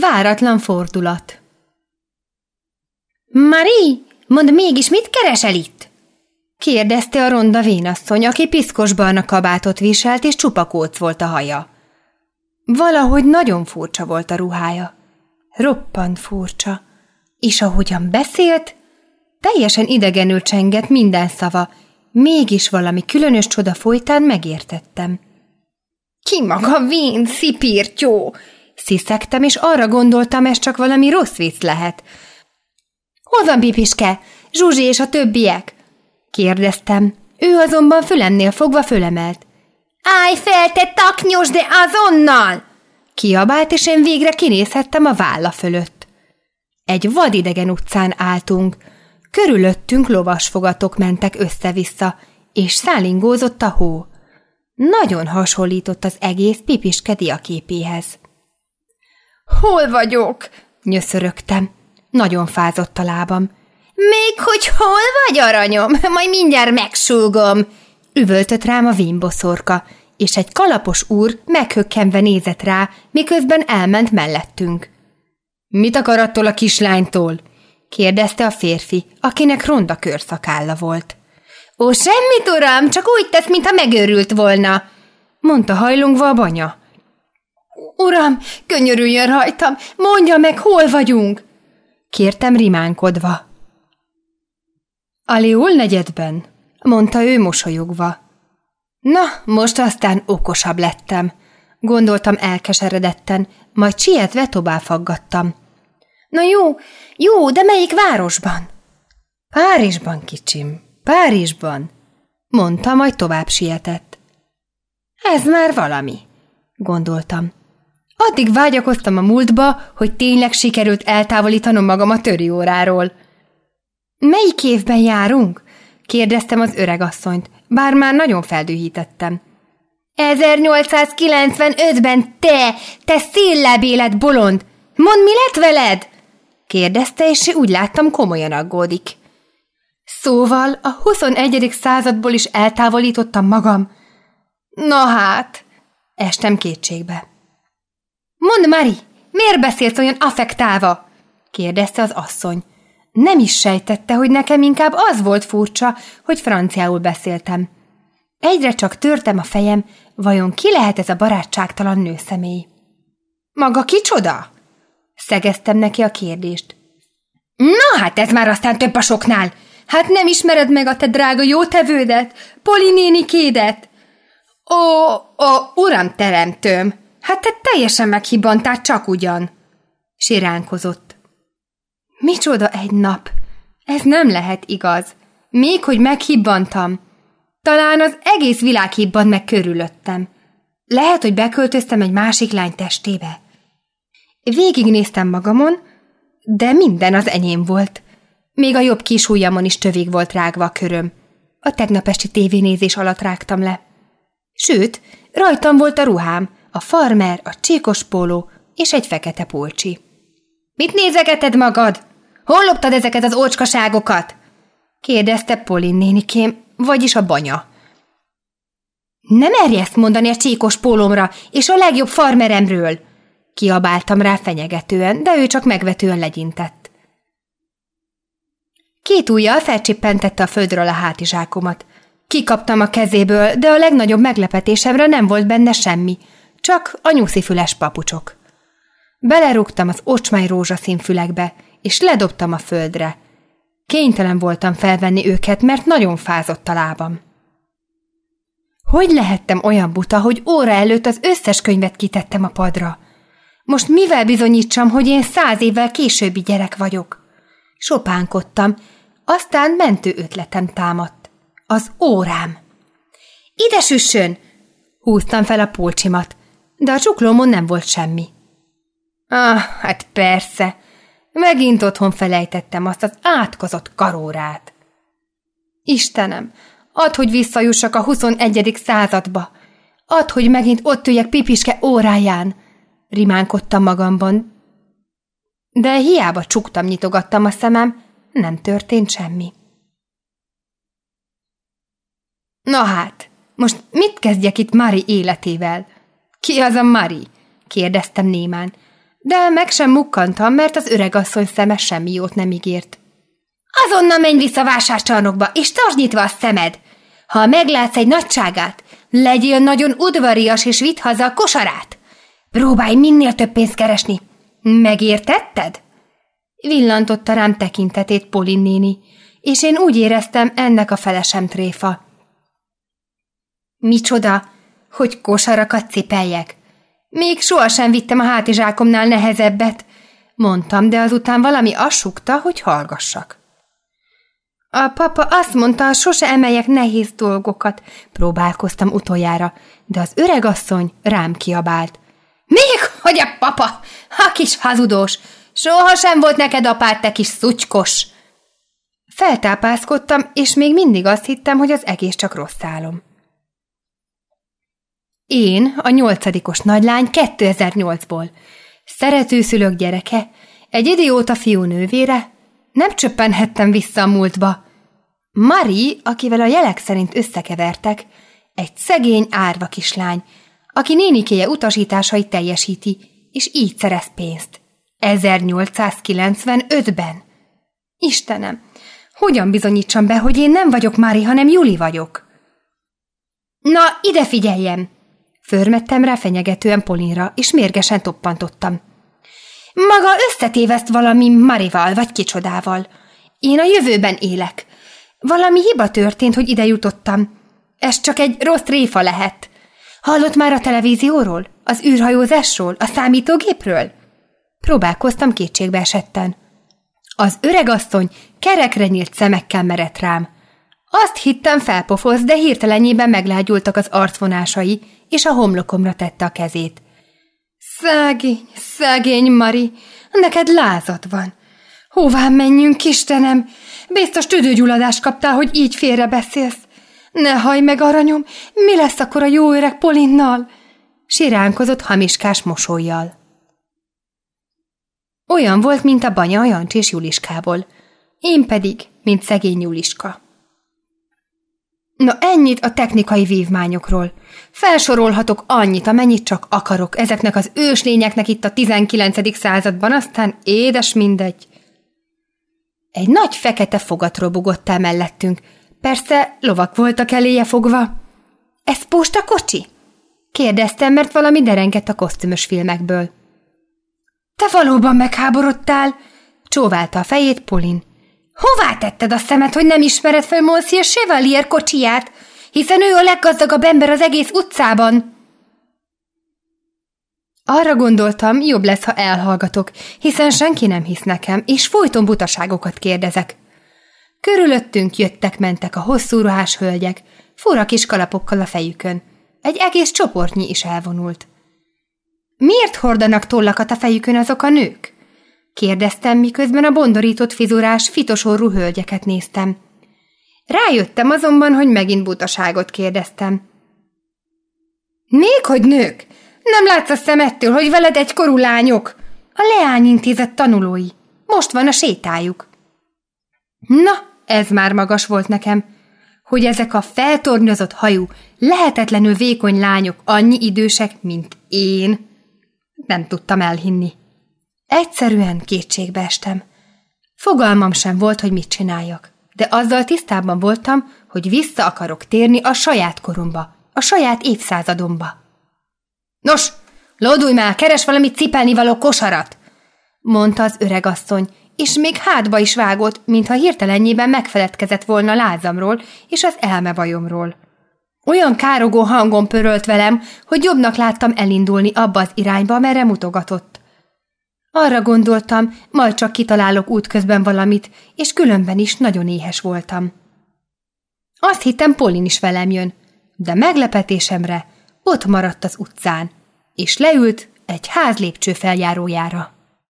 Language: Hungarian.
Váratlan fordulat. Mari, mondd mégis, mit keresel itt? kérdezte a ronda vénasszony, aki piszkos barna kabátot viselt, és csupakóc volt a haja. Valahogy nagyon furcsa volt a ruhája. Roppant furcsa. És ahogyan beszélt, teljesen idegenül csengett minden szava, mégis valami különös csoda folytán megértettem. Ki maga vén, szipírtyó! Sziszegtem, és arra gondoltam, ez csak valami rossz vicc lehet. Hol van Pipiske? Zsuzsi és a többiek? Kérdeztem. Ő azonban fülemnél fogva fölemelt. Állj fel, te taknyos, de azonnal! Kiabált, és én végre kinézhettem a válla fölött. Egy vadidegen utcán álltunk. Körülöttünk lovasfogatok mentek össze-vissza, és szálingózott a hó. Nagyon hasonlított az egész pipiske diaképéhez. Hol vagyok? nyöszörögtem. Nagyon fázott a lábam. Még hogy hol vagy, aranyom? Majd mindjárt megsúgom! Üvöltött rám a vímboszorka, és egy kalapos úr meghökkenve nézett rá, miközben elment mellettünk. Mit akar attól a kislánytól? kérdezte a férfi, akinek ronda körszakálla volt. Ó, semmit, uram, csak úgy tesz, mintha megőrült volna, mondta hajlongva a banya. Uram, könyörüljön rajtam, mondja meg, hol vagyunk? Kértem rimánkodva. Aliul negyedben, mondta ő mosolyogva. Na, most aztán okosabb lettem. Gondoltam elkeseredetten, majd sietve tovább faggattam. Na jó, jó, de melyik városban? Párizsban, kicsim, Párizsban, mondta, majd tovább sietett. Ez már valami, gondoltam. Addig vágyakoztam a múltba, hogy tényleg sikerült eltávolítanom magam a törióráról. Melyik évben járunk? kérdeztem az öregasszonyt, bár már nagyon feldühítettem. 1895-ben te, te széllebélet bolond! Mondd, mi lett veled? kérdezte, és úgy láttam komolyan aggódik. Szóval a 21. századból is eltávolítottam magam. Na hát, estem kétségbe. Mondd, Mari, miért beszélsz olyan affektálva? kérdezte az asszony. Nem is sejtette, hogy nekem inkább az volt furcsa, hogy franciául beszéltem. Egyre csak törtem a fejem, vajon ki lehet ez a barátságtalan nőszemély? Maga kicsoda? Szegeztem neki a kérdést. Na hát ez már aztán több a soknál. Hát nem ismered meg a te drága jótevődet, Polinénikédet? Ó, ó, uram teremtőm, hát te teljesen meghibantál csak ugyan. Siránkozott. Micsoda egy nap! Ez nem lehet igaz. Még hogy meghibbantam. Talán az egész világ hibbant meg körülöttem. Lehet, hogy beköltöztem egy másik lány testébe. Végignéztem magamon, de minden az enyém volt. Még a jobb kis ujjamon is tövig volt rágva a köröm. A tegnap esti tévénézés alatt rágtam le. Sőt, rajtam volt a ruhám, a farmer, a csíkos póló és egy fekete pulcsi. Mit nézegeted magad? Hol loptad ezeket az ócskaságokat? kérdezte Polin nénikém, vagyis a banya. Nem merj ezt mondani a csíkos pólomra és a legjobb farmeremről, kiabáltam rá fenyegetően, de ő csak megvetően legyintett. Két ujjal felcsippentette a földről a hátizsákomat. Kikaptam a kezéből, de a legnagyobb meglepetésemre nem volt benne semmi, csak a nyuszifüles papucsok. Belerúgtam az ocsmány rózsaszín fülekbe, és ledobtam a földre. Kénytelen voltam felvenni őket, mert nagyon fázott a lábam. Hogy lehettem olyan buta, hogy óra előtt az összes könyvet kitettem a padra? Most mivel bizonyítsam, hogy én száz évvel későbbi gyerek vagyok? Sopánkodtam, aztán mentő ötletem támadt. Az órám. Ide süssön! Húztam fel a pulcsimat, de a csuklómon nem volt semmi. Ah, hát persze. Megint otthon felejtettem azt az átkozott karórát. Istenem, add, hogy visszajussak a 21. századba. Add, hogy megint ott üljek Pipiske óráján. Rimánkodtam magamban. De hiába csuktam, nyitogattam a szemem, nem történt semmi. Na hát, most mit kezdjek itt Mari életével? Ki az a Mari? kérdeztem némán. De meg sem mukkantam, mert az öregasszony szeme semmi jót nem ígért. Azonnal menj vissza vásárcsarnokba, és tartsd nyitva a szemed! Ha meglátsz egy nagyságát, legyél nagyon udvarias, és vidd haza a kosarát! Próbálj minél több pénzt keresni! Megértetted? Villantotta rám tekintetét Polin néni, és én úgy éreztem, ennek a felesem tréfa. Micsoda, hogy kosarakat cipeljek? Még sohasem vittem a hátizsákomnál nehezebbet, mondtam, de azután valami assukta, hogy hallgassak. A papa azt mondta, sose emeljek nehéz dolgokat, próbálkoztam utoljára, de az öregasszony rám kiabált. Még hogy a papa, a kis hazudós, sohasem volt neked apád, te kis szutykos! Feltápászkodtam, és még mindig azt hittem, hogy az egész csak rossz álom. Én, a nyolcadikos nagylány 2008-ból, szeretőszülők gyereke, egy idióta fiú nővére, nem csöppenhettem vissza a múltba. Mari, akivel a jelek szerint összekevertek, egy szegény, árva kislány, aki nénikéje utasításait teljesíti, és így szerez pénzt. 1895-ben. Istenem, hogyan bizonyítsam be, hogy én nem vagyok Mari, hanem Juli vagyok? Na, ide figyeljem! Förmettem rá fenyegetően Polinra, és mérgesen toppantottam. Maga összetéveszt valami Marival, vagy kicsodával. Én a jövőben élek. Valami hiba történt, hogy ide jutottam. Ez csak egy rossz tréfa lehet. Hallott már a televízióról? Az űrhajózásról? A számítógépről? Próbálkoztam kétségbe esetten. Az öregasszony kerekre nyílt szemekkel merett rám. Azt hittem felpofoz, de hirtelenjében meglágyultak az arcvonásai, és a homlokomra tette a kezét. Szegény, szegény Mari, neked lázad van. Hová menjünk, Istenem? Biztos tüdőgyulladást kaptál, hogy így félre beszélsz. Ne haj meg, aranyom, mi lesz akkor a jó öreg Polinnal? Siránkozott hamiskás mosolyjal. Olyan volt, mint a banya Jancs és Juliskából. Én pedig, mint szegény Juliska. Na ennyit a technikai vívmányokról. Felsorolhatok annyit, amennyit csak akarok ezeknek az őslényeknek itt a 19. században, aztán édes mindegy. Egy nagy fekete fogat robogott el mellettünk. Persze lovak voltak eléje fogva. Ez posta kocsi? Kérdeztem, mert valami derengett a kosztümös filmekből. Te valóban megháborodtál? Csóválta a fejét Polin. Hová tetted a szemet, hogy nem ismered fel Monsieur Chevalier kocsiját, hiszen ő a leggazdagabb ember az egész utcában? Arra gondoltam, jobb lesz, ha elhallgatok, hiszen senki nem hisz nekem, és folyton butaságokat kérdezek. Körülöttünk jöttek-mentek a hosszú ruhás hölgyek, fura kis kalapokkal a fejükön. Egy egész csoportnyi is elvonult. Miért hordanak tollakat a fejükön azok a nők? Kérdeztem, miközben a bondorított fizurás, fitosorú hölgyeket néztem. Rájöttem azonban, hogy megint butaságot kérdeztem. Még hogy nők? Nem látsz a szemettől, hogy veled egykorú lányok? A leányintézet tanulói. Most van a sétájuk. Na, ez már magas volt nekem, hogy ezek a feltornyozott hajú, lehetetlenül vékony lányok annyi idősek, mint én. Nem tudtam elhinni. Egyszerűen kétségbe estem. Fogalmam sem volt, hogy mit csináljak, de azzal tisztában voltam, hogy vissza akarok térni a saját koromba, a saját évszázadomba. Nos, lódulj már, keres valami cipelni való kosarat! mondta az öregasszony, és még hátba is vágott, mintha hirtelenjében megfeledkezett volna lázamról és az elmebajomról. Olyan károgó hangon pörölt velem, hogy jobbnak láttam elindulni abba az irányba, merre mutogatott. Arra gondoltam, majd csak kitalálok útközben valamit, és különben is nagyon éhes voltam. Azt hittem, Polin is velem jön, de meglepetésemre ott maradt az utcán, és leült egy ház lépcső feljárójára.